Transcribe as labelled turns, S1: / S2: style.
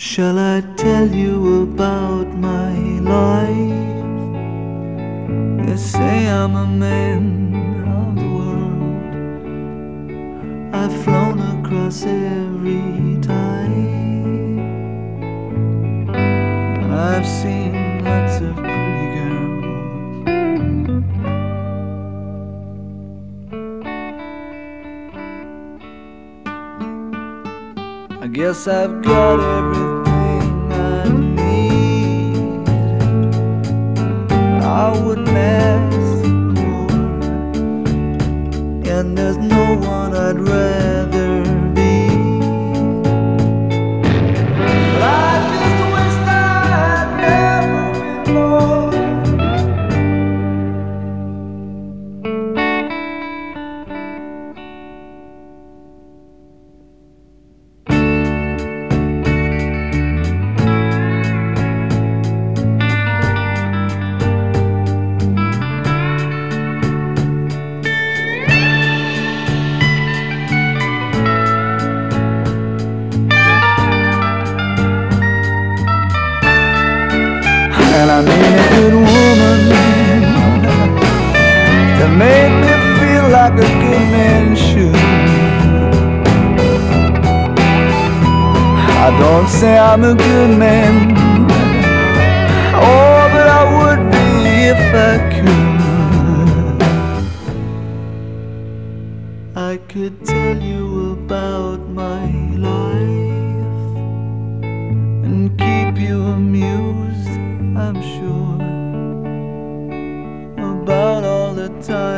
S1: Shall I tell you about my life? They say I'm a man of the world. I've flown across every I guess I've got everything Good woman to make me feel like a good man should. I don't say I'm a good man, oh, but I would be if I could. I could tell you about my life and keep you amused, I'm sure, times